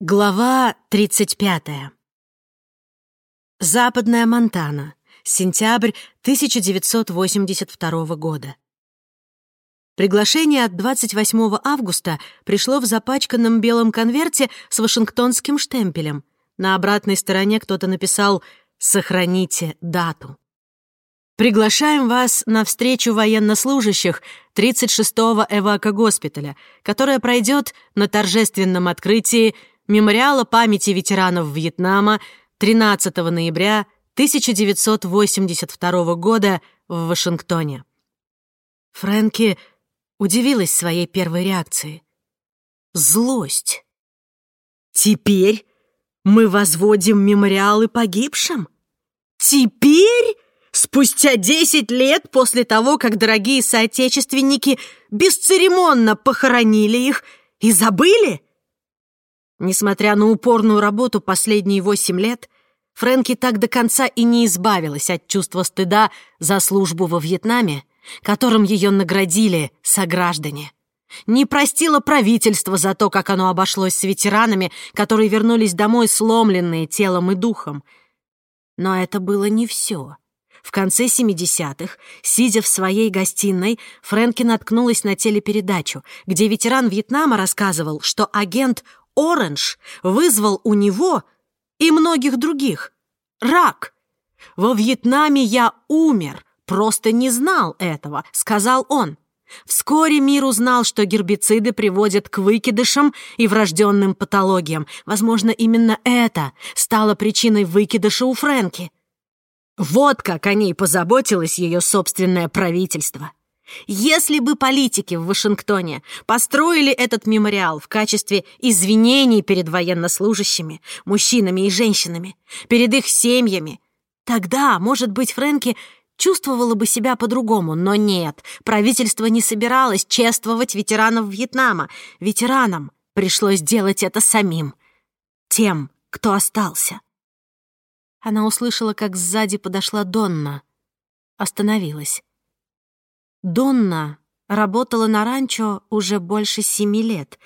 Глава 35. Западная Монтана. Сентябрь 1982 года. Приглашение от 28 августа пришло в запачканном белом конверте с вашингтонским штемпелем. На обратной стороне кто-то написал «Сохраните дату». Приглашаем вас на встречу военнослужащих 36-го эвако-госпиталя, которая пройдет на торжественном открытии Мемориала памяти ветеранов Вьетнама 13 ноября 1982 года в Вашингтоне. Фрэнки удивилась своей первой реакции. Злость. «Теперь мы возводим мемориалы погибшим? Теперь?» Спустя десять лет после того, как дорогие соотечественники бесцеремонно похоронили их и забыли? Несмотря на упорную работу последние восемь лет, Фрэнки так до конца и не избавилась от чувства стыда за службу во Вьетнаме, которым ее наградили сограждане. Не простила правительство за то, как оно обошлось с ветеранами, которые вернулись домой сломленные телом и духом. Но это было не все. В конце 70-х, сидя в своей гостиной, Фрэнки наткнулась на телепередачу, где ветеран Вьетнама рассказывал, что агент Оранж вызвал у него и многих других рак. «Во Вьетнаме я умер, просто не знал этого», — сказал он. Вскоре мир узнал, что гербициды приводят к выкидышам и врожденным патологиям. Возможно, именно это стало причиной выкидыша у Фрэнки. Вот как о ней позаботилось ее собственное правительство. Если бы политики в Вашингтоне построили этот мемориал в качестве извинений перед военнослужащими, мужчинами и женщинами, перед их семьями, тогда, может быть, Фрэнки чувствовала бы себя по-другому, но нет, правительство не собиралось чествовать ветеранов Вьетнама. Ветеранам пришлось делать это самим, тем, кто остался. Она услышала, как сзади подошла Донна. Остановилась. Донна работала на ранчо уже больше семи лет.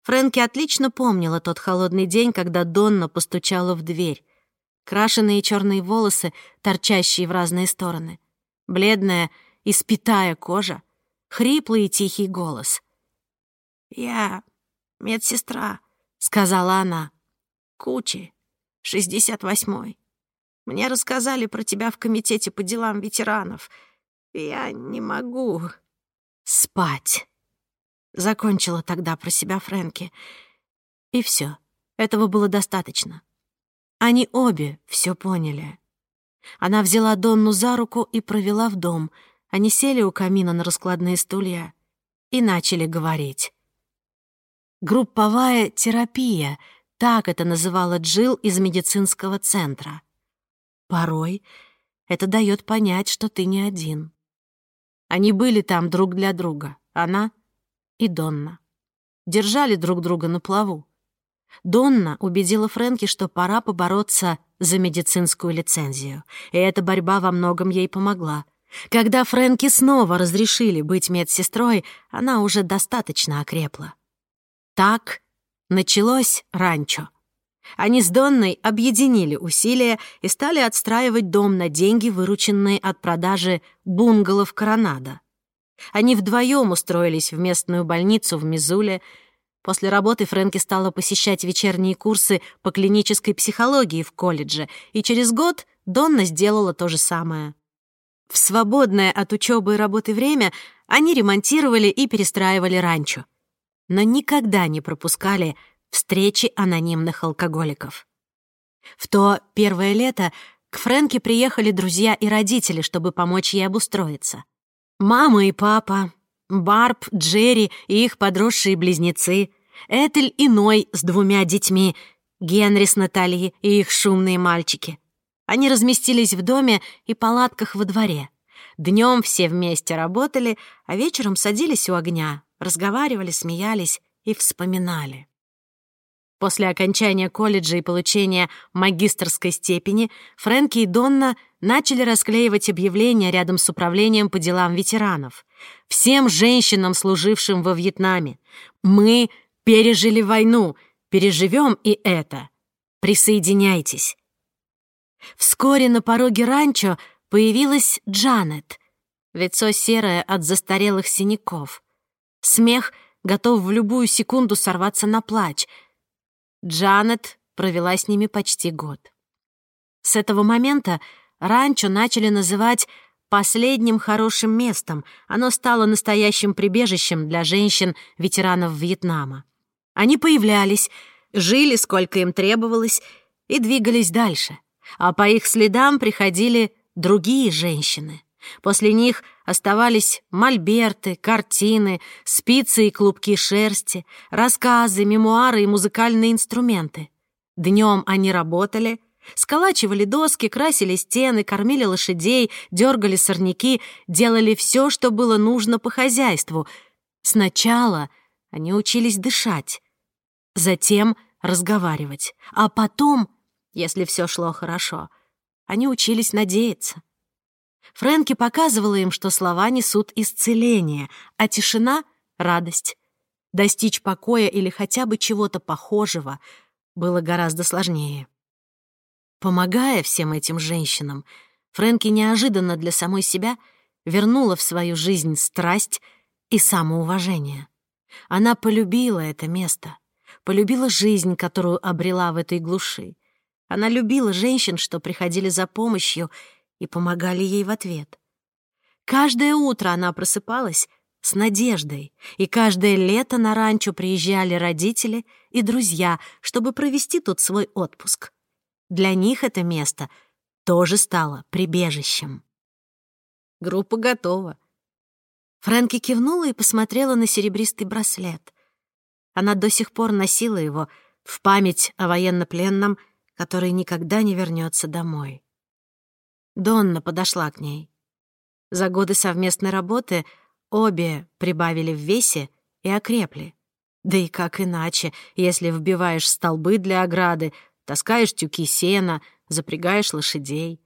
Фрэнки отлично помнила тот холодный день, когда Донна постучала в дверь. Крашеные черные волосы, торчащие в разные стороны. Бледная, испитая кожа. Хриплый и тихий голос. «Я медсестра», — сказала она. «Кучи, шестьдесят восьмой. Мне рассказали про тебя в комитете по делам ветеранов — я не могу спать. Закончила тогда про себя Фрэнки. И все. Этого было достаточно. Они обе все поняли. Она взяла Донну за руку и провела в дом. Они сели у камина на раскладные стулья и начали говорить. Групповая терапия — так это называла Джилл из медицинского центра. Порой это дает понять, что ты не один. Они были там друг для друга, она и Донна. Держали друг друга на плаву. Донна убедила Фрэнки, что пора побороться за медицинскую лицензию, и эта борьба во многом ей помогла. Когда Фрэнки снова разрешили быть медсестрой, она уже достаточно окрепла. Так началось ранчо. Они с Донной объединили усилия и стали отстраивать дом на деньги, вырученные от продажи бунгало Коронадо. Они вдвоем устроились в местную больницу в Мизуле. После работы Фрэнки стала посещать вечерние курсы по клинической психологии в колледже, и через год Донна сделала то же самое. В свободное от учебы и работы время они ремонтировали и перестраивали ранчо, но никогда не пропускали встречи анонимных алкоголиков. В то первое лето к Фрэнке приехали друзья и родители, чтобы помочь ей обустроиться. Мама и папа, Барб, Джерри и их подросшие близнецы, Этель и Ной с двумя детьми, Генри с Натальей и их шумные мальчики. Они разместились в доме и палатках во дворе. Днем все вместе работали, а вечером садились у огня, разговаривали, смеялись и вспоминали. После окончания колледжа и получения магистрской степени Фрэнки и Донна начали расклеивать объявления рядом с управлением по делам ветеранов. Всем женщинам, служившим во Вьетнаме. Мы пережили войну, переживем и это. Присоединяйтесь. Вскоре на пороге ранчо появилась Джанет. Лицо серое от застарелых синяков. Смех готов в любую секунду сорваться на плач. Джанет провела с ними почти год. С этого момента ранчо начали называть последним хорошим местом. Оно стало настоящим прибежищем для женщин-ветеранов Вьетнама. Они появлялись, жили, сколько им требовалось, и двигались дальше. А по их следам приходили другие женщины. После них оставались мольберты, картины, спицы и клубки шерсти, рассказы, мемуары и музыкальные инструменты. Днем они работали, сколачивали доски, красили стены, кормили лошадей, дергали сорняки, делали все, что было нужно по хозяйству. Сначала они учились дышать, затем разговаривать, а потом, если все шло хорошо, они учились надеяться. Фрэнки показывала им, что слова несут исцеление, а тишина — радость. Достичь покоя или хотя бы чего-то похожего было гораздо сложнее. Помогая всем этим женщинам, Фрэнки неожиданно для самой себя вернула в свою жизнь страсть и самоуважение. Она полюбила это место, полюбила жизнь, которую обрела в этой глуши. Она любила женщин, что приходили за помощью и помогали ей в ответ. Каждое утро она просыпалась с надеждой, и каждое лето на ранчо приезжали родители и друзья, чтобы провести тут свой отпуск. Для них это место тоже стало прибежищем. Группа готова. Фрэнки кивнула и посмотрела на серебристый браслет. Она до сих пор носила его в память о военнопленном, который никогда не вернется домой. Донна подошла к ней. За годы совместной работы обе прибавили в весе и окрепли. Да и как иначе, если вбиваешь столбы для ограды, таскаешь тюки сена, запрягаешь лошадей.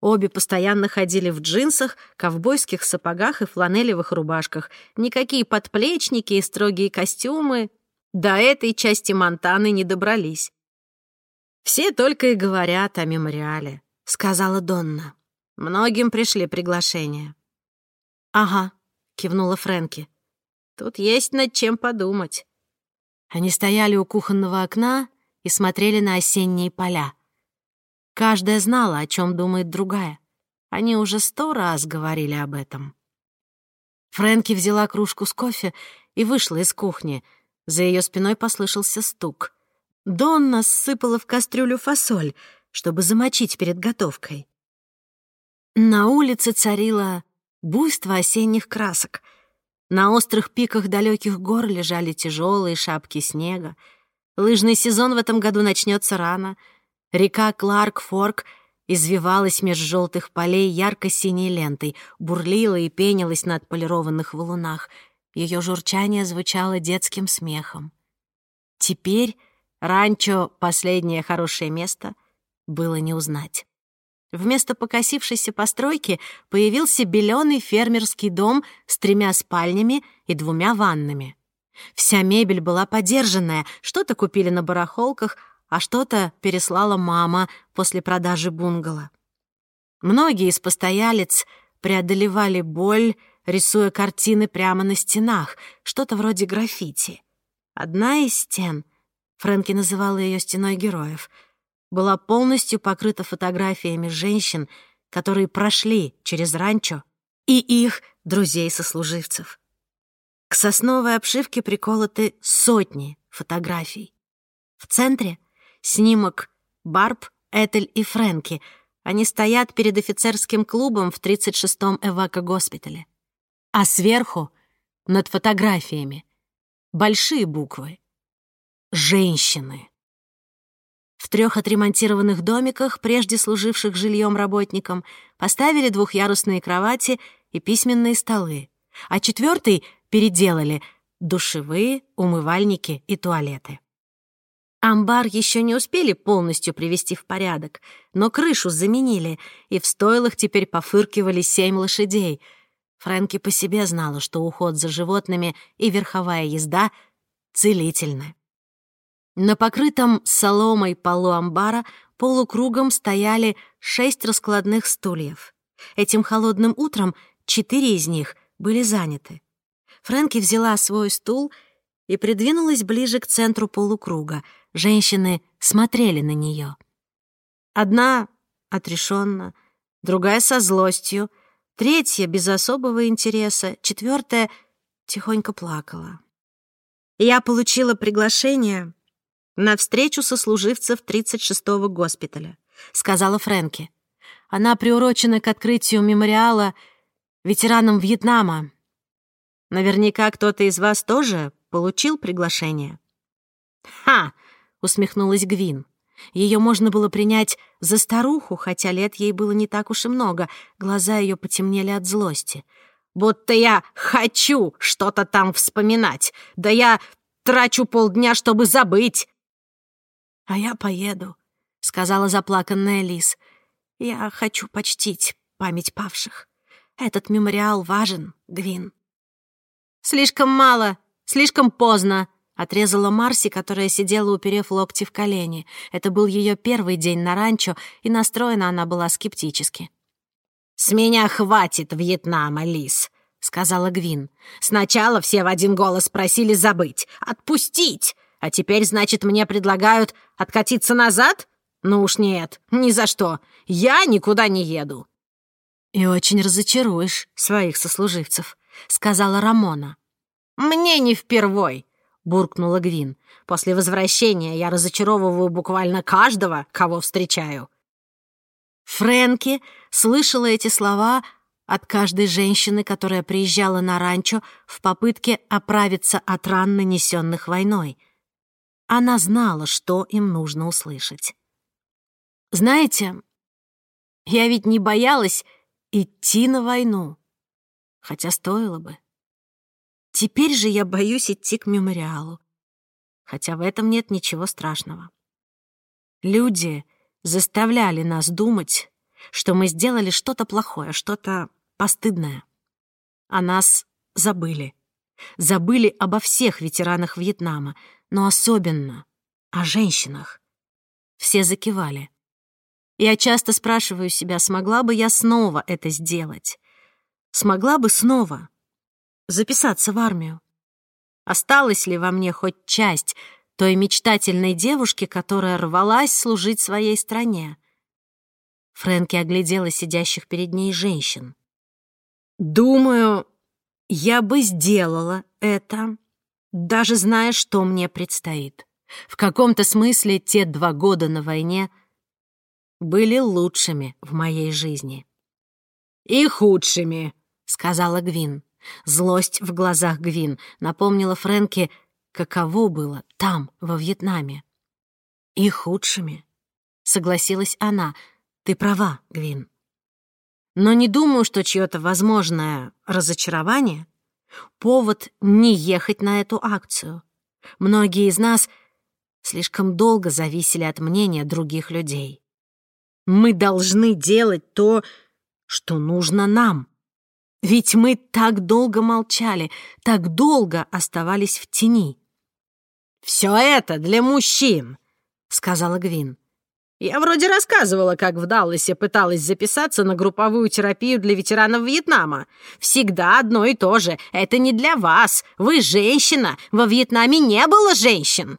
Обе постоянно ходили в джинсах, ковбойских сапогах и фланелевых рубашках. Никакие подплечники и строгие костюмы до этой части Монтаны не добрались. Все только и говорят о мемориале. — сказала Донна. «Многим пришли приглашения». «Ага», — кивнула Фрэнки. «Тут есть над чем подумать». Они стояли у кухонного окна и смотрели на осенние поля. Каждая знала, о чем думает другая. Они уже сто раз говорили об этом. Фрэнки взяла кружку с кофе и вышла из кухни. За ее спиной послышался стук. Донна сыпала в кастрюлю фасоль — чтобы замочить перед готовкой. На улице царило буйство осенних красок. На острых пиках далеких гор лежали тяжелые шапки снега. Лыжный сезон в этом году начнется рано. Река Кларк-Форк извивалась меж желтых полей ярко-синей лентой, бурлила и пенилась на отполированных валунах. Ее журчание звучало детским смехом. Теперь ранчо — последнее хорошее место — было не узнать. Вместо покосившейся постройки появился беленый фермерский дом с тремя спальнями и двумя ваннами. Вся мебель была подержанная, что-то купили на барахолках, а что-то переслала мама после продажи бунгало. Многие из постоялец преодолевали боль, рисуя картины прямо на стенах, что-то вроде граффити. Одна из стен, Фрэнки называла ее «стеной героев», была полностью покрыта фотографиями женщин, которые прошли через ранчо, и их друзей-сослуживцев. К сосновой обшивке приколоты сотни фотографий. В центре — снимок Барб, Этель и Фрэнки. Они стоят перед офицерским клубом в 36-м эвако-госпитале. А сверху, над фотографиями, большие буквы «Женщины». В трех отремонтированных домиках, прежде служивших жильем работникам, поставили двухъярусные кровати и письменные столы, а четвертый переделали душевые, умывальники и туалеты. Амбар еще не успели полностью привести в порядок, но крышу заменили, и в стойлах теперь пофыркивали семь лошадей. Фрэнки по себе знала, что уход за животными и верховая езда целительны. На покрытом соломой полу амбара полукругом стояли шесть раскладных стульев. Этим холодным утром четыре из них были заняты. Фрэнки взяла свой стул и придвинулась ближе к центру полукруга. Женщины смотрели на нее. Одна отрешенно, другая со злостью, третья без особого интереса, четвертая тихонько плакала. Я получила приглашение на встречу сослуживцев 36-го госпиталя, сказала Фрэнки. Она приурочена к открытию мемориала ветеранам Вьетнама. Наверняка кто-то из вас тоже получил приглашение. «Ха!» — усмехнулась Гвин. Ее можно было принять за старуху, хотя лет ей было не так уж и много. Глаза ее потемнели от злости. «Будто я хочу что-то там вспоминать. Да я трачу полдня, чтобы забыть». «А я поеду», — сказала заплаканная Лис. «Я хочу почтить память павших. Этот мемориал важен, Гвин». «Слишком мало, слишком поздно», Отрезала Марси, которая сидела, уперев локти в колени. Это был ее первый день на ранчо, и настроена она была скептически. «С меня хватит Вьетнама, Лис», — сказала Гвин. «Сначала все в один голос просили забыть, отпустить, а теперь, значит, мне предлагают откатиться назад? Ну уж нет, ни за что. Я никуда не еду». «И очень разочаруешь своих сослуживцев», — сказала Рамона. «Мне не впервой», буркнула Гвин. «После возвращения я разочаровываю буквально каждого, кого встречаю». Фрэнки слышала эти слова от каждой женщины, которая приезжала на ранчо в попытке оправиться от ран, нанесенных войной. Она знала, что им нужно услышать. «Знаете, я ведь не боялась идти на войну, хотя стоило бы. Теперь же я боюсь идти к мемориалу. Хотя в этом нет ничего страшного. Люди заставляли нас думать, что мы сделали что-то плохое, что-то постыдное. О нас забыли. Забыли обо всех ветеранах Вьетнама, но особенно о женщинах. Все закивали. Я часто спрашиваю себя, смогла бы я снова это сделать? Смогла бы снова записаться в армию? Осталась ли во мне хоть часть той мечтательной девушки, которая рвалась служить своей стране? Фрэнки оглядела сидящих перед ней женщин. «Думаю, я бы сделала это, даже зная, что мне предстоит. В каком-то смысле те два года на войне были лучшими в моей жизни». «И худшими», — сказала Гвин. Злость в глазах Гвин напомнила Фрэнке, каково было там, во Вьетнаме. «И худшими», — согласилась она. «Ты права, Гвин. Но не думаю, что чье-то возможное разочарование — повод не ехать на эту акцию. Многие из нас слишком долго зависели от мнения других людей. Мы должны делать то, что нужно нам. Ведь мы так долго молчали, так долго оставались в тени. «Все это для мужчин», — сказала Гвин. «Я вроде рассказывала, как в Далласе пыталась записаться на групповую терапию для ветеранов Вьетнама. Всегда одно и то же. Это не для вас. Вы женщина. Во Вьетнаме не было женщин».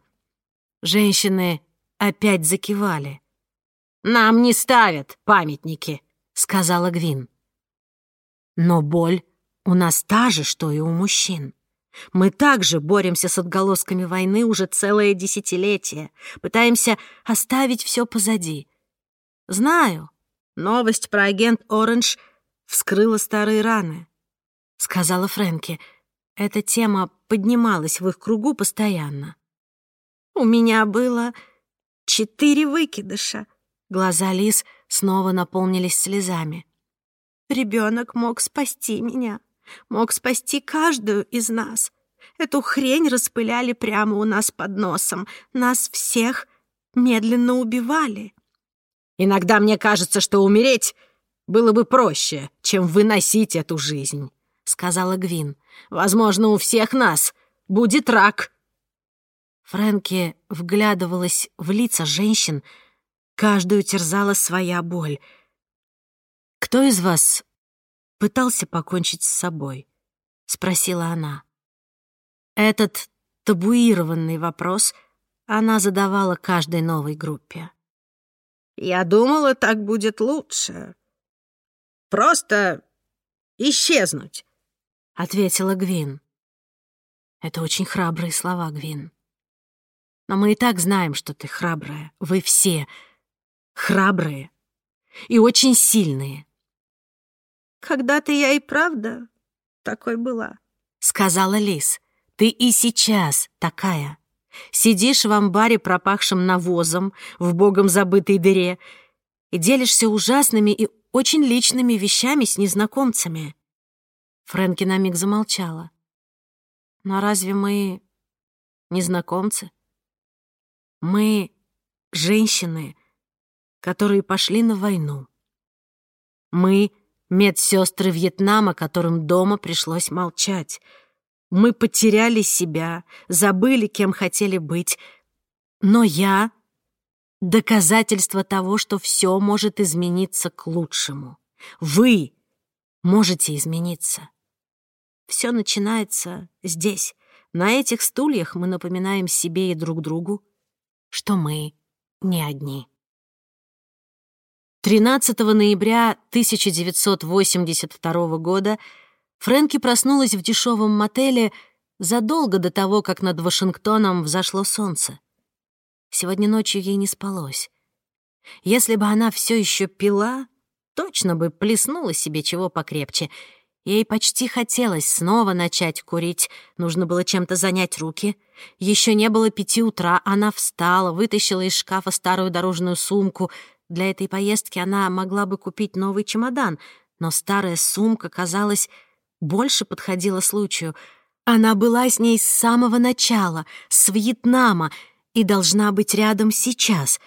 Женщины опять закивали. «Нам не ставят памятники», — сказала Гвин. Но боль у нас та же, что и у мужчин. Мы также боремся с отголосками войны уже целое десятилетие, пытаемся оставить все позади. Знаю, новость про агент Оранж вскрыла старые раны, — сказала Фрэнки. Эта тема поднималась в их кругу постоянно. У меня было четыре выкидыша. Глаза Лис снова наполнились слезами. Ребенок мог спасти меня, мог спасти каждую из нас. Эту хрень распыляли прямо у нас под носом. Нас всех медленно убивали. Иногда мне кажется, что умереть было бы проще, чем выносить эту жизнь, сказала Гвин. Возможно, у всех нас будет рак. Фрэнки вглядывалась в лица женщин, каждую терзала своя боль. «Кто из вас пытался покончить с собой?» — спросила она. Этот табуированный вопрос она задавала каждой новой группе. «Я думала, так будет лучше. Просто исчезнуть», — ответила Гвин. Это очень храбрые слова, Гвин. Но мы и так знаем, что ты храбрая. Вы все храбрые и очень сильные. «Когда-то я и правда такой была», — сказала Лис. «Ты и сейчас такая. Сидишь в амбаре, пропахшем навозом, в богом забытой дыре, и делишься ужасными и очень личными вещами с незнакомцами». Фрэнки на миг замолчала. «Но разве мы незнакомцы? Мы женщины, которые пошли на войну. Мы — медсестры Вьетнама, которым дома пришлось молчать. Мы потеряли себя, забыли, кем хотели быть. Но я — доказательство того, что все может измениться к лучшему. Вы можете измениться. Все начинается здесь. На этих стульях мы напоминаем себе и друг другу, что мы не одни. 13 ноября 1982 года Фрэнки проснулась в дешевом мотеле задолго до того, как над Вашингтоном взошло солнце. Сегодня ночью ей не спалось. Если бы она все еще пила, точно бы плеснула себе чего покрепче. Ей почти хотелось снова начать курить, нужно было чем-то занять руки. Еще не было пяти утра, она встала, вытащила из шкафа старую дорожную сумку — для этой поездки она могла бы купить новый чемодан, но старая сумка, казалось, больше подходила случаю. Она была с ней с самого начала, с Вьетнама, и должна быть рядом сейчас.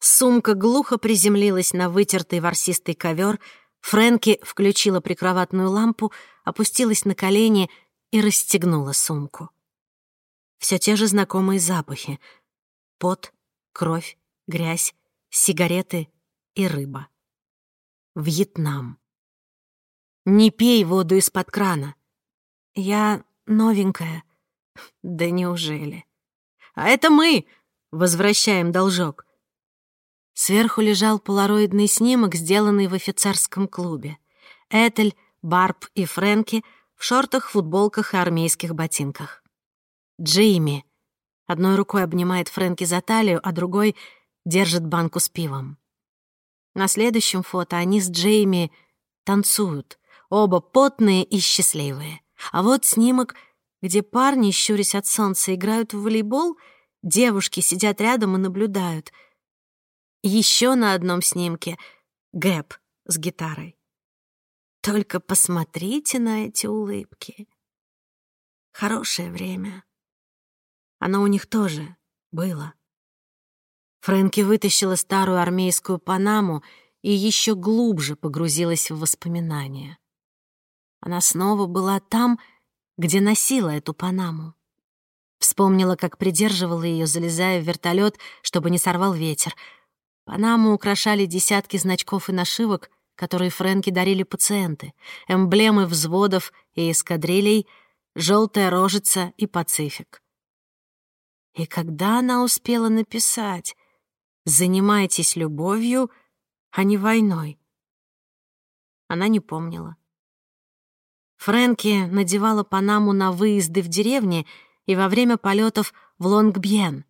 Сумка глухо приземлилась на вытертый ворсистый ковер. Фрэнки включила прикроватную лампу, опустилась на колени и расстегнула сумку. Все те же знакомые запахи. Пот, кровь, грязь, сигареты и рыба. Вьетнам. Не пей воду из-под крана. Я новенькая. Да неужели? А это мы возвращаем должок. Сверху лежал полароидный снимок, сделанный в офицерском клубе. Этель, Барб и Фрэнки в шортах, футболках и армейских ботинках. Джейми одной рукой обнимает Фрэнки за талию, а другой держит банку с пивом. На следующем фото они с Джейми танцуют, оба потные и счастливые. А вот снимок, где парни, щурясь от солнца, играют в волейбол, девушки сидят рядом и наблюдают. Еще на одном снимке Гэп с гитарой. Только посмотрите на эти улыбки. Хорошее время. Оно у них тоже было. Фрэнки вытащила старую армейскую панаму и еще глубже погрузилась в воспоминания. Она снова была там, где носила эту панаму. Вспомнила, как придерживала ее, залезая в вертолет, чтобы не сорвал ветер. Панаму украшали десятки значков и нашивок, которые Фрэнки дарили пациенты, эмблемы взводов и эскадрилей, желтая рожица и пацифик. И когда она успела написать Занимайтесь любовью, а не войной. Она не помнила. Фрэнки надевала панаму на выезды в деревне и во время полетов в Лонгбьен.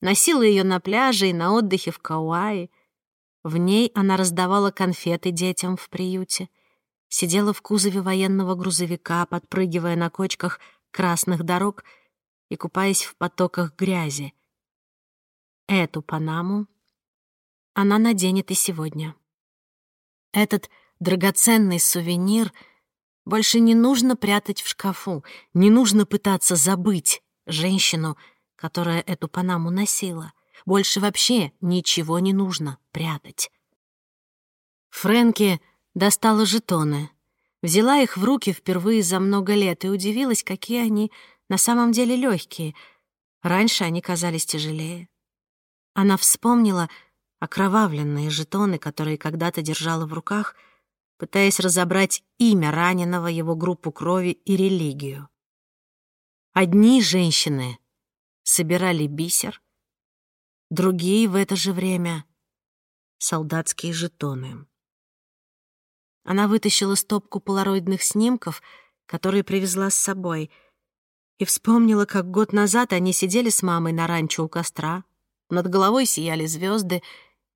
Носила ее на пляже и на отдыхе в Кауаи. В ней она раздавала конфеты детям в приюте. Сидела в кузове военного грузовика, подпрыгивая на кочках красных дорог и купаясь в потоках грязи. Эту панаму она наденет и сегодня. Этот драгоценный сувенир больше не нужно прятать в шкафу, не нужно пытаться забыть женщину, которая эту панаму носила. Больше вообще ничего не нужно прятать. Фрэнки достала жетоны, взяла их в руки впервые за много лет и удивилась, какие они на самом деле легкие — Раньше они казались тяжелее. Она вспомнила окровавленные жетоны, которые когда-то держала в руках, пытаясь разобрать имя раненого, его группу крови и религию. Одни женщины собирали бисер, другие в это же время — солдатские жетоны. Она вытащила стопку полароидных снимков, которые привезла с собой, и вспомнила, как год назад они сидели с мамой на ранчо у костра, над головой сияли звезды,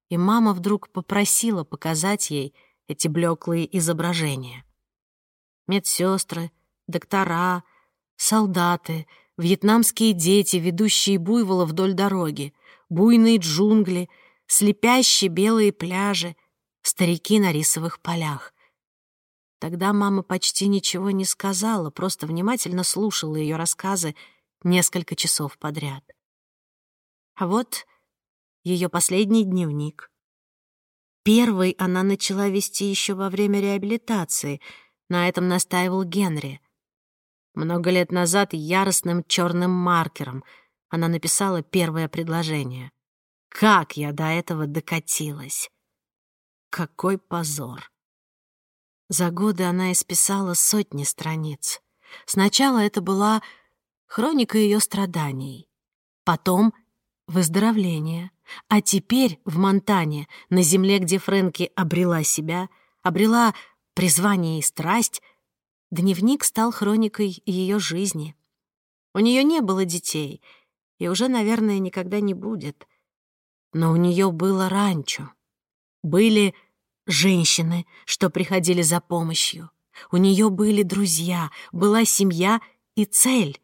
и мама вдруг попросила показать ей эти блеклые изображения. Медсестры, доктора, солдаты, вьетнамские дети, ведущие буйвола вдоль дороги, буйные джунгли, слепящие белые пляжи, старики на рисовых полях. Тогда мама почти ничего не сказала, просто внимательно слушала ее рассказы несколько часов подряд. А вот ее последний дневник. Первый она начала вести еще во время реабилитации. На этом настаивал Генри. Много лет назад яростным черным маркером она написала первое предложение. Как я до этого докатилась! Какой позор! За годы она исписала сотни страниц. Сначала это была хроника ее страданий, потом — выздоровление, а теперь в Монтане, на земле, где Фрэнки обрела себя, обрела призвание и страсть, Дневник стал хроникой ее жизни. У нее не было детей, и уже, наверное, никогда не будет. Но у нее было ранчо. Были женщины, что приходили за помощью. У нее были друзья, была семья и цель.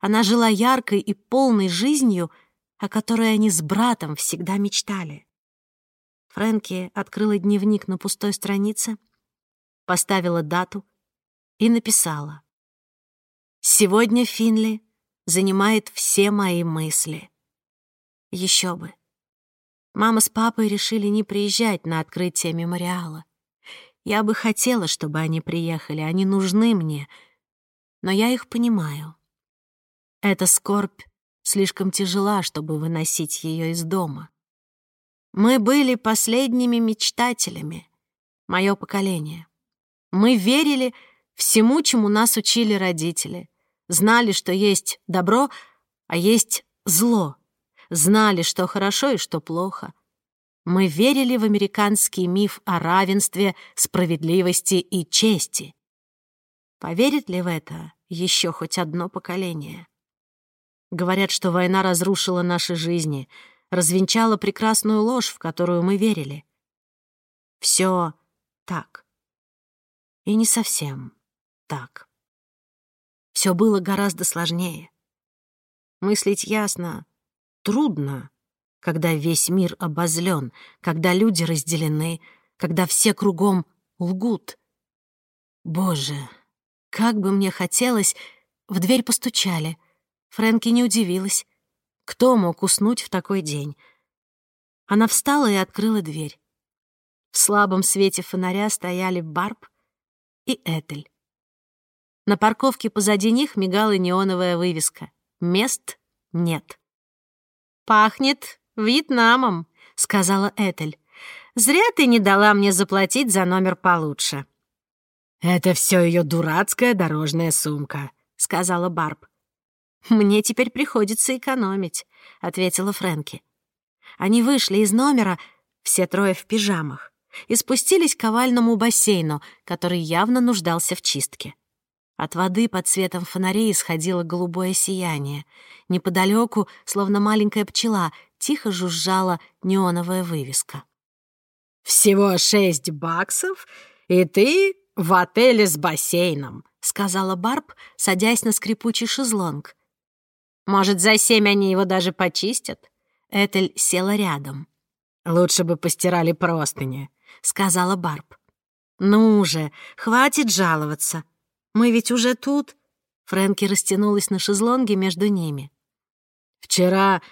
Она жила яркой и полной жизнью, о которой они с братом всегда мечтали. Фрэнки открыла дневник на пустой странице, поставила дату и написала. «Сегодня Финли занимает все мои мысли». Еще бы. Мама с папой решили не приезжать на открытие мемориала. Я бы хотела, чтобы они приехали, они нужны мне, но я их понимаю. Эта скорбь слишком тяжела, чтобы выносить ее из дома. Мы были последними мечтателями, мое поколение. Мы верили, всему, чему нас учили родители. Знали, что есть добро, а есть зло. Знали, что хорошо и что плохо. Мы верили в американский миф о равенстве, справедливости и чести. Поверит ли в это еще хоть одно поколение? Говорят, что война разрушила наши жизни, развенчала прекрасную ложь, в которую мы верили. Все так. И не совсем так. Все было гораздо сложнее. Мыслить ясно трудно, когда весь мир обозлен, когда люди разделены, когда все кругом лгут. Боже, как бы мне хотелось... В дверь постучали. Фрэнки не удивилась. Кто мог уснуть в такой день? Она встала и открыла дверь. В слабом свете фонаря стояли Барб и Этель. На парковке позади них мигала неоновая вывеска. Мест нет. «Пахнет Вьетнамом», — сказала Этель. «Зря ты не дала мне заплатить за номер получше». «Это все ее дурацкая дорожная сумка», — сказала Барб. «Мне теперь приходится экономить», — ответила Фрэнки. Они вышли из номера, все трое в пижамах, и спустились к овальному бассейну, который явно нуждался в чистке. От воды под светом фонарей исходило голубое сияние. Неподалеку, словно маленькая пчела, тихо жужжала неоновая вывеска. «Всего шесть баксов, и ты в отеле с бассейном», — сказала Барб, садясь на скрипучий шезлонг. «Может, за семь они его даже почистят?» Этель села рядом. «Лучше бы постирали простыни», — сказала Барб. «Ну же, хватит жаловаться», мы ведь уже тут». Фрэнки растянулась на шезлонге между ними. «Вчера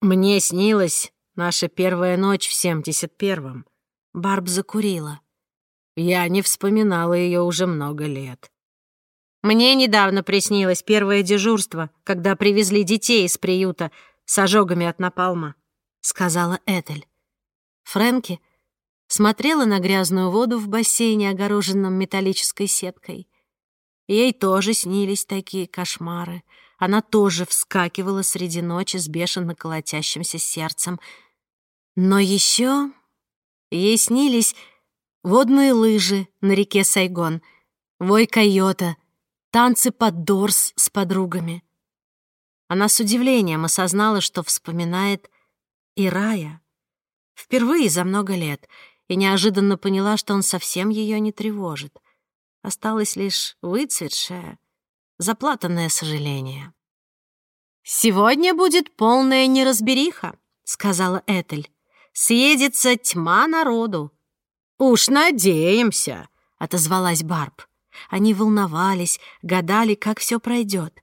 мне снилась наша первая ночь в семьдесят первом». Барб закурила. Я не вспоминала ее уже много лет. Мне недавно приснилось первое дежурство, когда привезли детей из приюта с ожогами от напалма», — сказала Этель. Фрэнки смотрела на грязную воду в бассейне, огороженном металлической сеткой. Ей тоже снились такие кошмары. Она тоже вскакивала среди ночи с бешено колотящимся сердцем. Но еще ей снились водные лыжи на реке Сайгон, вой койота, танцы под дорс с подругами. Она с удивлением осознала, что вспоминает и Рая. Впервые за много лет — и неожиданно поняла, что он совсем ее не тревожит. Осталось лишь выцветшее, заплатанное сожаление. «Сегодня будет полная неразбериха», — сказала Этель. «Съедется тьма народу». «Уж надеемся», — отозвалась Барб. Они волновались, гадали, как все пройдет.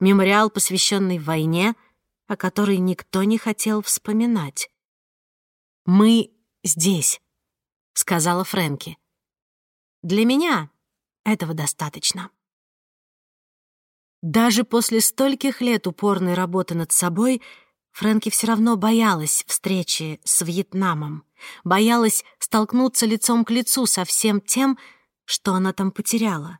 Мемориал, посвященный войне, о которой никто не хотел вспоминать. «Мы здесь», — сказала Фрэнки. «Для меня этого достаточно». Даже после стольких лет упорной работы над собой Фрэнки все равно боялась встречи с Вьетнамом, боялась столкнуться лицом к лицу со всем тем, что она там потеряла.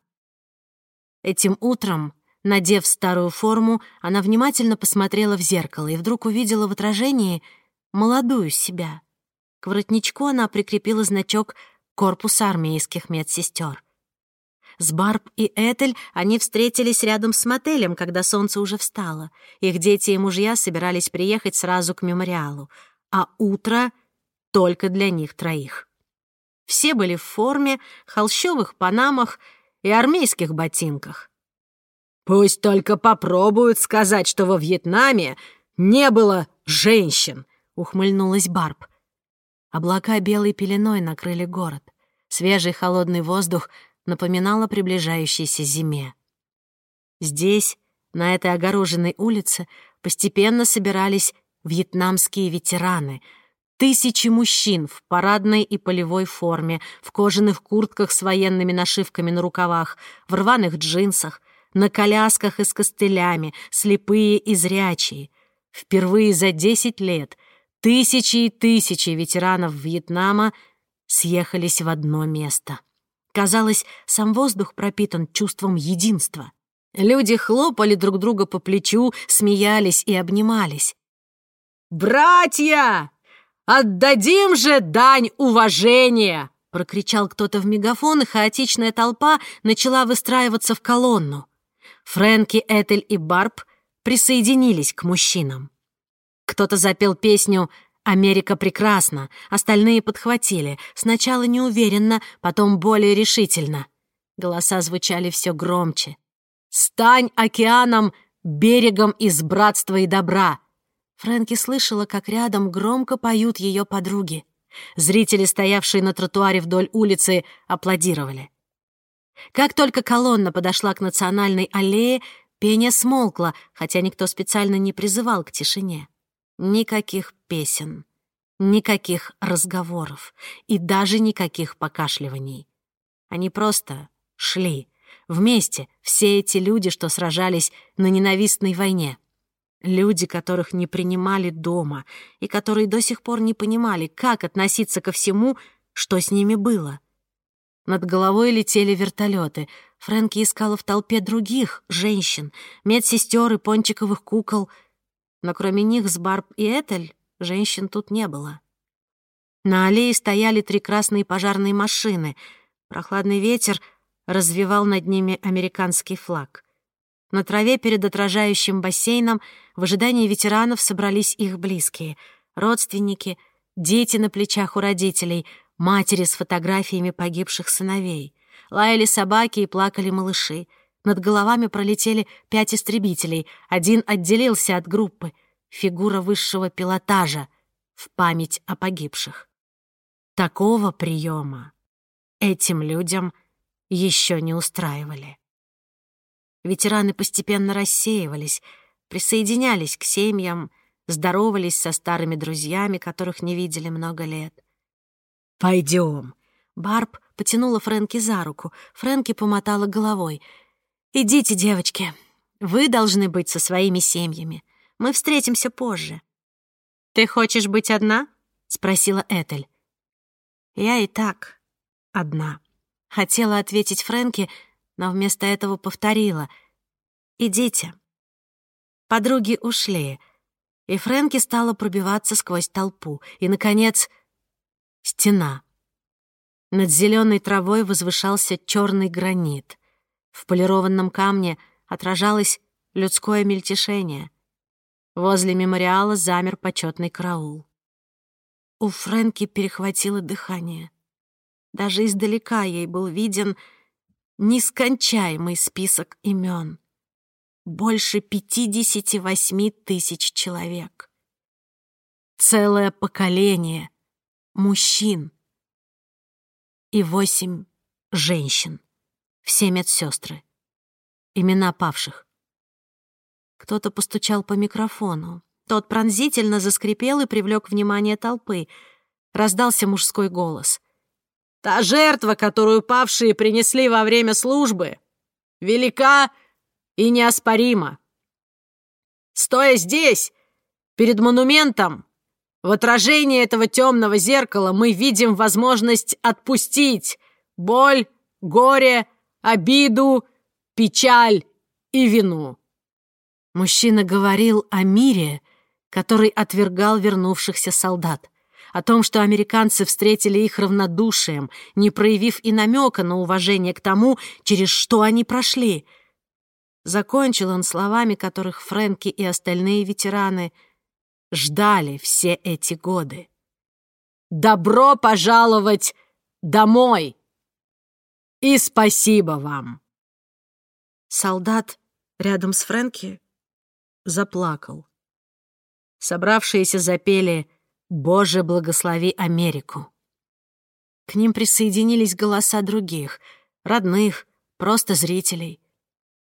Этим утром, надев старую форму, она внимательно посмотрела в зеркало и вдруг увидела в отражении молодую себя — к воротничку она прикрепила значок корпуса армейских медсестер. С Барб и Этель они встретились рядом с мотелем, когда солнце уже встало. Их дети и мужья собирались приехать сразу к мемориалу, а утро — только для них троих. Все были в форме, холщовых панамах и армейских ботинках. «Пусть только попробуют сказать, что во Вьетнаме не было женщин», — ухмыльнулась Барб. Облака белой пеленой накрыли город. Свежий холодный воздух напоминал о приближающейся зиме. Здесь, на этой огороженной улице, постепенно собирались вьетнамские ветераны. Тысячи мужчин в парадной и полевой форме, в кожаных куртках с военными нашивками на рукавах, в рваных джинсах, на колясках и с костылями, слепые и зрячие. Впервые за десять лет Тысячи и тысячи ветеранов Вьетнама съехались в одно место. Казалось, сам воздух пропитан чувством единства. Люди хлопали друг друга по плечу, смеялись и обнимались. «Братья, отдадим же дань уважения!» — прокричал кто-то в мегафон, и хаотичная толпа начала выстраиваться в колонну. Фрэнки, Этель и Барб присоединились к мужчинам. Кто-то запел песню «Америка прекрасна», остальные подхватили, сначала неуверенно, потом более решительно. Голоса звучали все громче. «Стань океаном, берегом из братства и добра!» Фрэнки слышала, как рядом громко поют ее подруги. Зрители, стоявшие на тротуаре вдоль улицы, аплодировали. Как только колонна подошла к национальной аллее, пение смолкло, хотя никто специально не призывал к тишине. Никаких песен, никаких разговоров и даже никаких покашливаний. Они просто шли. Вместе все эти люди, что сражались на ненавистной войне. Люди, которых не принимали дома и которые до сих пор не понимали, как относиться ко всему, что с ними было. Над головой летели вертолеты. Фрэнки искала в толпе других женщин, медсестер и пончиковых кукол — но кроме них с Барб и Этель женщин тут не было. На аллее стояли три красные пожарные машины. Прохладный ветер развивал над ними американский флаг. На траве перед отражающим бассейном в ожидании ветеранов собрались их близкие, родственники, дети на плечах у родителей, матери с фотографиями погибших сыновей. Лаяли собаки и плакали малыши — над головами пролетели пять истребителей. Один отделился от группы. Фигура высшего пилотажа в память о погибших. Такого приема этим людям еще не устраивали. Ветераны постепенно рассеивались, присоединялись к семьям, здоровались со старыми друзьями, которых не видели много лет. «Пойдем!» Барб потянула Фрэнки за руку. Фрэнки помотала головой — «Идите, девочки. Вы должны быть со своими семьями. Мы встретимся позже». «Ты хочешь быть одна?» — спросила Этель. «Я и так одна». Хотела ответить Фрэнки, но вместо этого повторила. «Идите». Подруги ушли, и Фрэнки стала пробиваться сквозь толпу. И, наконец, стена. Над зеленой травой возвышался черный гранит. В полированном камне отражалось людское мельтешение. Возле мемориала замер почетный караул. У Фрэнки перехватило дыхание. Даже издалека ей был виден нескончаемый список имен. Больше 58 тысяч человек. Целое поколение мужчин и восемь женщин. Все медсестры. Имена павших. Кто-то постучал по микрофону. Тот пронзительно заскрипел и привлек внимание толпы. Раздался мужской голос. «Та жертва, которую павшие принесли во время службы, велика и неоспорима. Стоя здесь, перед монументом, в отражении этого темного зеркала мы видим возможность отпустить боль, горе, обиду, печаль и вину. Мужчина говорил о мире, который отвергал вернувшихся солдат, о том, что американцы встретили их равнодушием, не проявив и намека на уважение к тому, через что они прошли. Закончил он словами, которых Фрэнки и остальные ветераны ждали все эти годы. «Добро пожаловать домой!» «И спасибо вам!» Солдат рядом с Фрэнки заплакал. Собравшиеся запели «Боже, благослови Америку». К ним присоединились голоса других, родных, просто зрителей.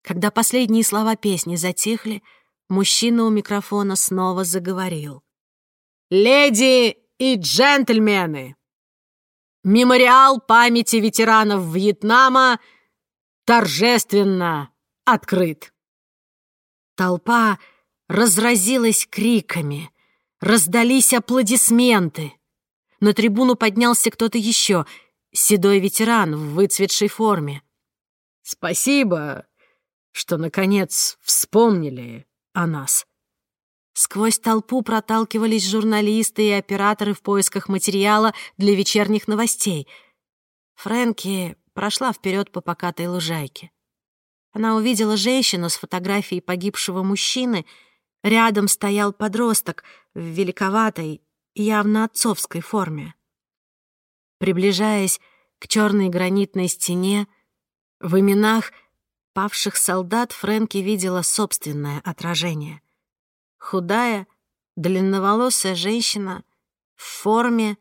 Когда последние слова песни затихли, мужчина у микрофона снова заговорил. «Леди и джентльмены! Мемориал памяти ветеранов Вьетнама торжественно открыт!» Толпа разразилась криками, раздались аплодисменты. На трибуну поднялся кто-то еще, седой ветеран в выцветшей форме. «Спасибо, что, наконец, вспомнили о нас». Сквозь толпу проталкивались журналисты и операторы в поисках материала для вечерних новостей. Фрэнки прошла вперед по покатой лужайке. Она увидела женщину с фотографией погибшего мужчины. Рядом стоял подросток в великоватой, явно отцовской форме. Приближаясь к черной гранитной стене, в именах павших солдат Фрэнки видела собственное отражение. Худая, длинноволосая женщина в форме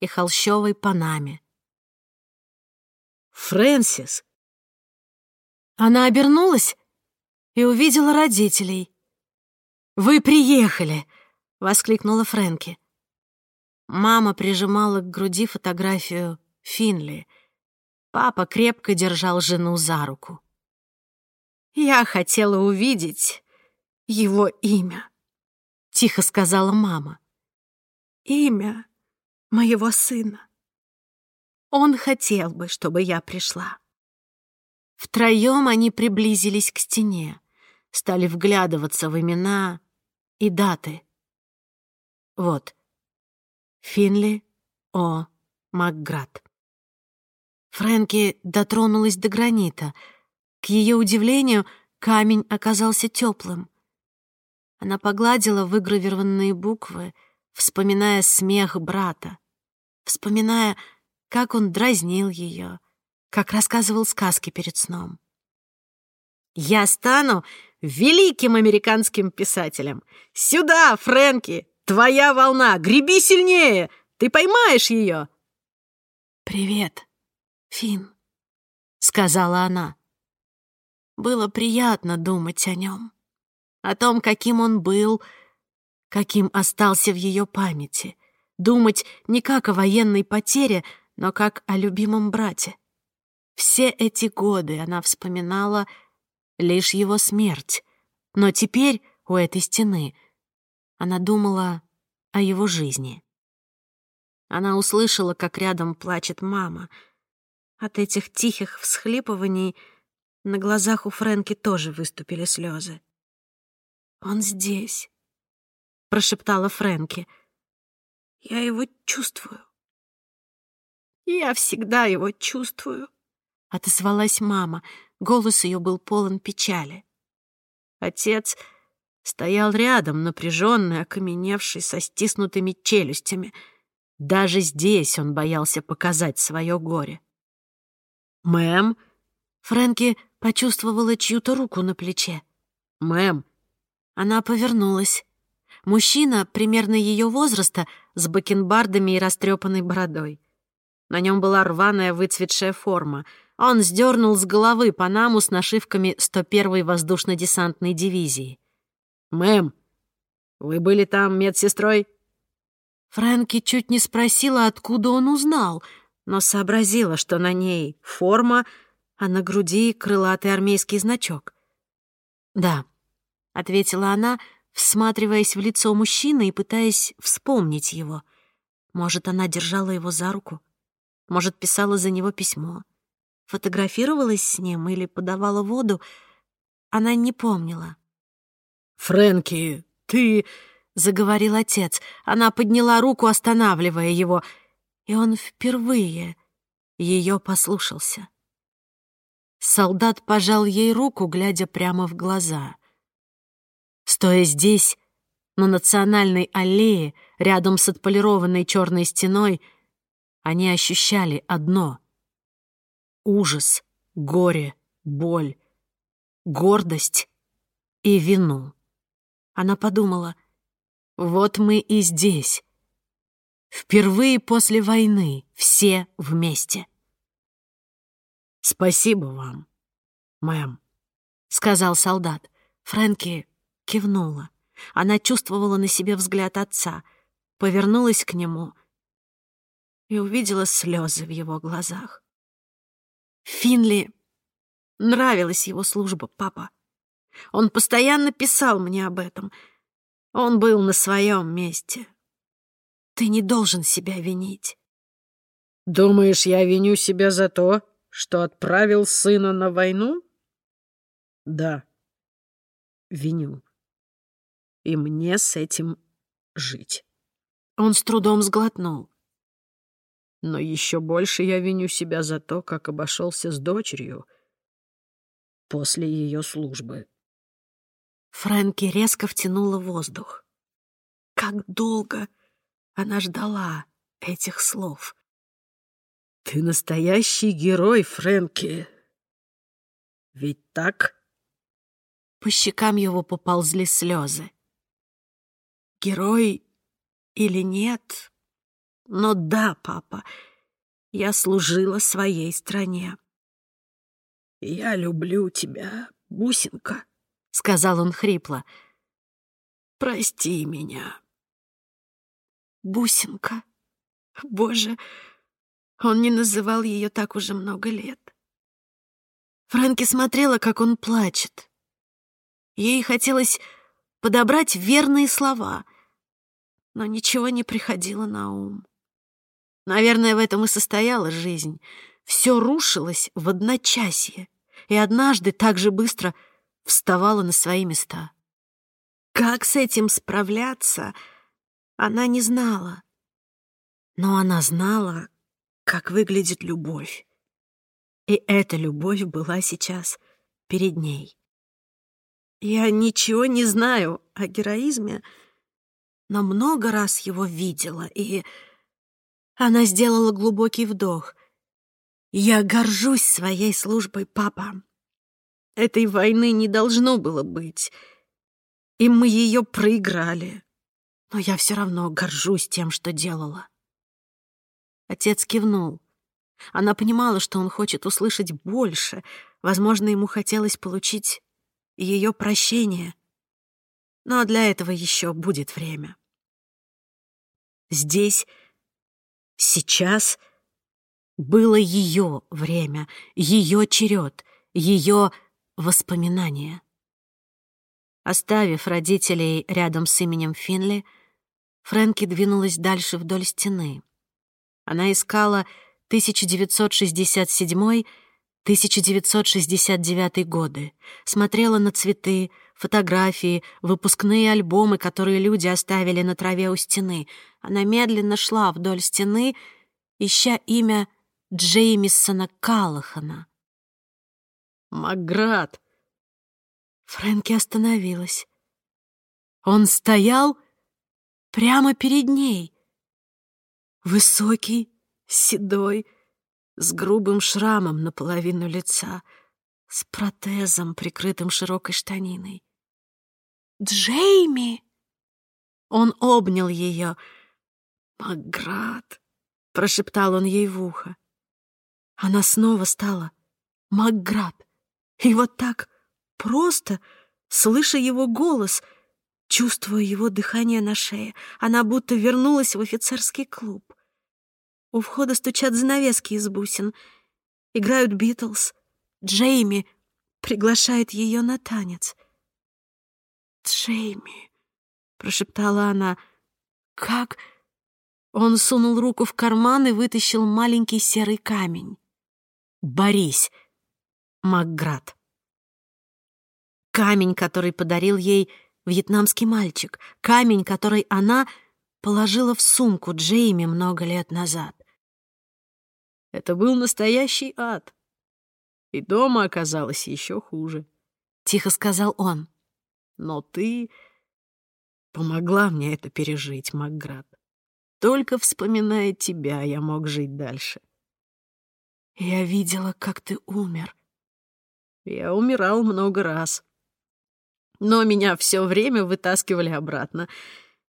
и холщовой панаме. «Фрэнсис!» Она обернулась и увидела родителей. «Вы приехали!» — воскликнула Фрэнки. Мама прижимала к груди фотографию Финли. Папа крепко держал жену за руку. «Я хотела увидеть его имя», — тихо сказала мама. «Имя моего сына. Он хотел бы, чтобы я пришла». Втроем они приблизились к стене, стали вглядываться в имена и даты. Вот. Финли О. Макград. Фрэнки дотронулась до гранита. К ее удивлению, камень оказался теплым. Она погладила выгравированные буквы, вспоминая смех брата, вспоминая, как он дразнил ее, как рассказывал сказки перед сном. «Я стану великим американским писателем! Сюда, Фрэнки! Твоя волна! Греби сильнее! Ты поймаешь ее!» «Привет, Фин, сказала она. Было приятно думать о нем, о том, каким он был, каким остался в ее памяти, думать не как о военной потере, но как о любимом брате. Все эти годы она вспоминала лишь его смерть. Но теперь у этой стены она думала о его жизни. Она услышала, как рядом плачет мама. От этих тихих всхлипываний на глазах у Фрэнки тоже выступили слезы. «Он здесь», — прошептала Фрэнки. «Я его чувствую». «Я всегда его чувствую», — отозвалась мама. Голос ее был полон печали. Отец стоял рядом, напряженный, окаменевший, со стиснутыми челюстями. Даже здесь он боялся показать свое горе. «Мэм?» Фрэнки почувствовала чью-то руку на плече. «Мэм!» Она повернулась. Мужчина, примерно ее возраста, с бакенбардами и растрепанной бородой. На нем была рваная выцветшая форма. Он сдернул с головы панаму с нашивками 101-й воздушно-десантной дивизии. «Мэм, вы были там медсестрой?» Фрэнки чуть не спросила, откуда он узнал, но сообразила, что на ней форма — а на груди крылатый армейский значок. «Да», — ответила она, всматриваясь в лицо мужчины и пытаясь вспомнить его. Может, она держала его за руку? Может, писала за него письмо? Фотографировалась с ним или подавала воду? Она не помнила. «Фрэнки, ты...» — заговорил отец. Она подняла руку, останавливая его, и он впервые ее послушался. Солдат пожал ей руку, глядя прямо в глаза. Стоя здесь, на национальной аллее, рядом с отполированной черной стеной, они ощущали одно — ужас, горе, боль, гордость и вину. Она подумала, вот мы и здесь. Впервые после войны все вместе. «Спасибо вам, мэм», — сказал солдат. Фрэнки кивнула. Она чувствовала на себе взгляд отца, повернулась к нему и увидела слезы в его глазах. Финли нравилась его служба, папа. Он постоянно писал мне об этом. Он был на своем месте. Ты не должен себя винить. «Думаешь, я виню себя за то, что отправил сына на войну? Да, виню. И мне с этим жить. Он с трудом сглотнул. Но еще больше я виню себя за то, как обошелся с дочерью после ее службы. Фрэнки резко втянула воздух. Как долго она ждала этих слов. Ты настоящий герой, Фрэнки. Ведь так? По щекам его поползли слезы. Герой или нет? Но да, папа, я служила своей стране. «Я люблю тебя, бусинка», — сказал он хрипло. «Прости меня». «Бусинка? Боже, он не называл ее так уже много лет. Фрэнки смотрела, как он плачет. Ей хотелось подобрать верные слова, но ничего не приходило на ум. Наверное, в этом и состояла жизнь. Все рушилось в одночасье, и однажды так же быстро вставало на свои места. Как с этим справляться, она не знала. Но она знала, как выглядит любовь. И эта любовь была сейчас перед ней. Я ничего не знаю о героизме, но много раз его видела, и она сделала глубокий вдох. Я горжусь своей службой, папа. Этой войны не должно было быть, и мы ее проиграли. Но я все равно горжусь тем, что делала. Отец кивнул. Она понимала, что он хочет услышать больше. Возможно, ему хотелось получить ее прощение. Но для этого еще будет время. Здесь, сейчас было ее время, ее черед, ее воспоминания. Оставив родителей рядом с именем Финли, Фрэнки двинулась дальше вдоль стены. Она искала 1967-1969 годы, смотрела на цветы, фотографии, выпускные альбомы, которые люди оставили на траве у стены. Она медленно шла вдоль стены, ища имя Джеймисона Каллахана. «Макград!» Фрэнки остановилась. Он стоял прямо перед ней. Высокий, седой, с грубым шрамом наполовину лица, с протезом, прикрытым широкой штаниной. «Джейми!» Он обнял ее. «Макград!» — прошептал он ей в ухо. Она снова стала Макград. И вот так просто, слыша его голос, чувствуя его дыхание на шее, она будто вернулась в офицерский клуб. У входа стучат занавески из бусин. Играют Битлз. Джейми приглашает ее на танец. «Джейми», — прошептала она, — «как...» Он сунул руку в карман и вытащил маленький серый камень. «Борись», Макград. Камень, который подарил ей вьетнамский мальчик. Камень, который она положила в сумку Джейми много лет назад. Это был настоящий ад. И дома оказалось еще хуже. Тихо сказал он. Но ты помогла мне это пережить, Макград. Только вспоминая тебя, я мог жить дальше. Я видела, как ты умер, я умирал много раз. Но меня все время вытаскивали обратно.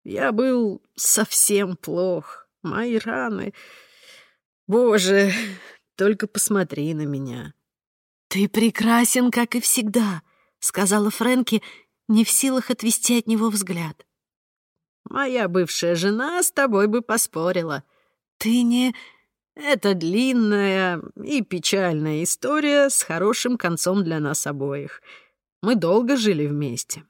Я был совсем плох. Мои раны... Боже, только посмотри на меня. «Ты прекрасен, как и всегда», — сказала Фрэнки, не в силах отвести от него взгляд. «Моя бывшая жена с тобой бы поспорила. Ты не...» Это длинная и печальная история с хорошим концом для нас обоих. Мы долго жили вместе.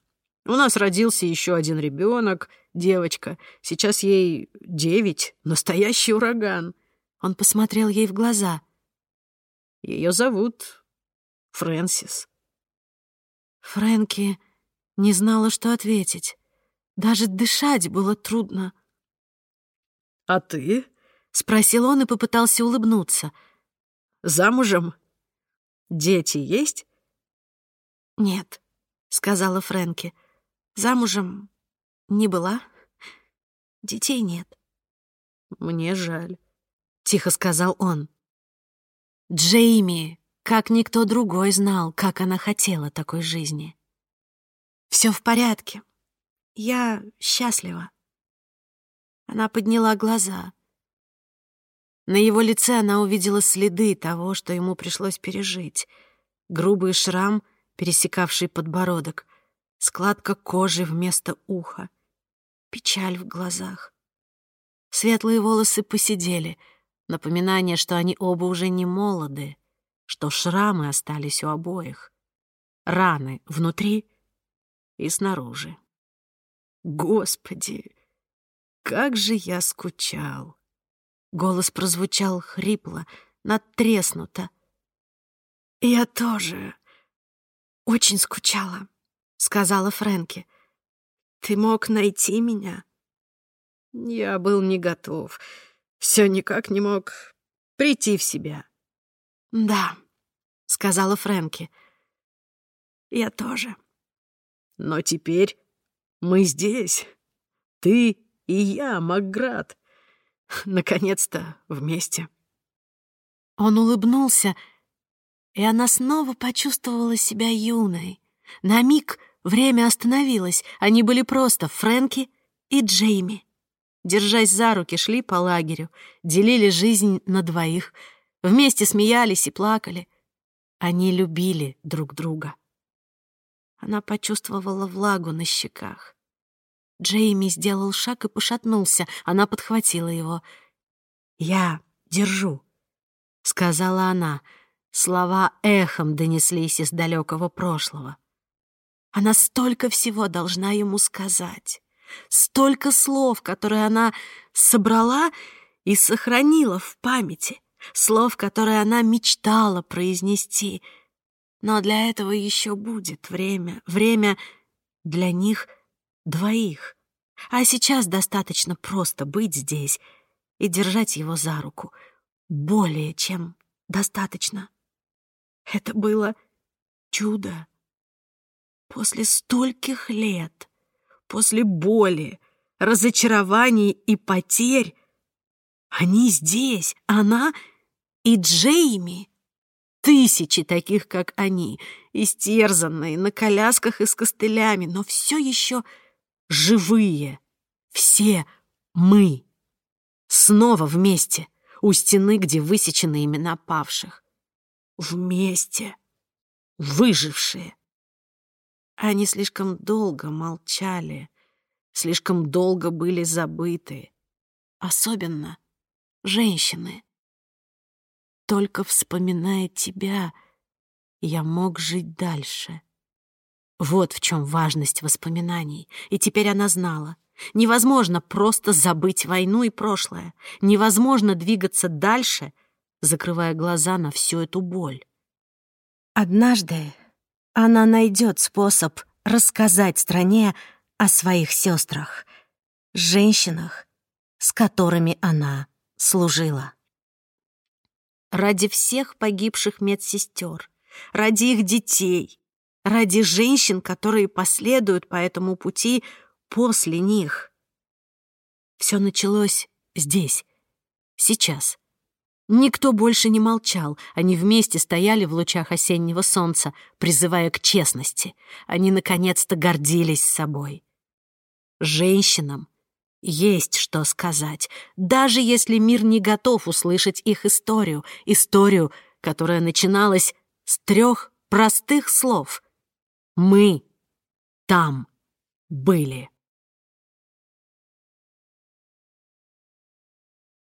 У нас родился еще один ребенок, девочка. Сейчас ей девять, настоящий ураган. Он посмотрел ей в глаза. Ее зовут Фрэнсис. Фрэнки не знала, что ответить. Даже дышать было трудно. «А ты?» — спросил он и попытался улыбнуться. «Замужем? Дети есть?» «Нет», — сказала Фрэнки. «Замужем не была. Детей нет». «Мне жаль», — тихо сказал он. Джейми, как никто другой, знал, как она хотела такой жизни. «Все в порядке. Я счастлива». Она подняла глаза — на его лице она увидела следы того, что ему пришлось пережить. Грубый шрам, пересекавший подбородок, складка кожи вместо уха, печаль в глазах. Светлые волосы посидели, напоминание, что они оба уже не молоды, что шрамы остались у обоих, раны внутри и снаружи. Господи, как же я скучал! Голос прозвучал хрипло, надтреснуто. «Я тоже очень скучала», — сказала Фрэнки. «Ты мог найти меня?» Я был не готов. Все никак не мог прийти в себя. «Да», — сказала Фрэнки. «Я тоже». «Но теперь мы здесь. Ты и я, Макград. Наконец-то вместе. Он улыбнулся, и она снова почувствовала себя юной. На миг время остановилось. Они были просто Фрэнки и Джейми. Держась за руки, шли по лагерю, делили жизнь на двоих, вместе смеялись и плакали. Они любили друг друга. Она почувствовала влагу на щеках. Джейми сделал шаг и пошатнулся. Она подхватила его. «Я держу», — сказала она. Слова эхом донеслись из далекого прошлого. Она столько всего должна ему сказать. Столько слов, которые она собрала и сохранила в памяти. Слов, которые она мечтала произнести. Но для этого еще будет время. Время для них двоих. А сейчас достаточно просто быть здесь и держать его за руку. Более чем достаточно. Это было чудо. После стольких лет, после боли, разочарований и потерь, они здесь, она и Джейми. Тысячи таких, как они, истерзанные, на колясках и с костылями, но все еще живые. Все мы. Снова вместе, у стены, где высечены имена павших вместе, выжившие. Они слишком долго молчали, слишком долго были забыты. Особенно женщины. Только вспоминая тебя, я мог жить дальше. Вот в чем важность воспоминаний. И теперь она знала. Невозможно просто забыть войну и прошлое. Невозможно двигаться дальше — закрывая глаза на всю эту боль. Однажды она найдет способ рассказать стране о своих сестрах, женщинах, с которыми она служила. Ради всех погибших медсестер, ради их детей, ради женщин, которые последуют по этому пути после них. Все началось здесь, сейчас, Никто больше не молчал. Они вместе стояли в лучах осеннего солнца, призывая к честности. Они наконец-то гордились собой. Женщинам есть что сказать, даже если мир не готов услышать их историю, историю, которая начиналась с трех простых слов. Мы там были.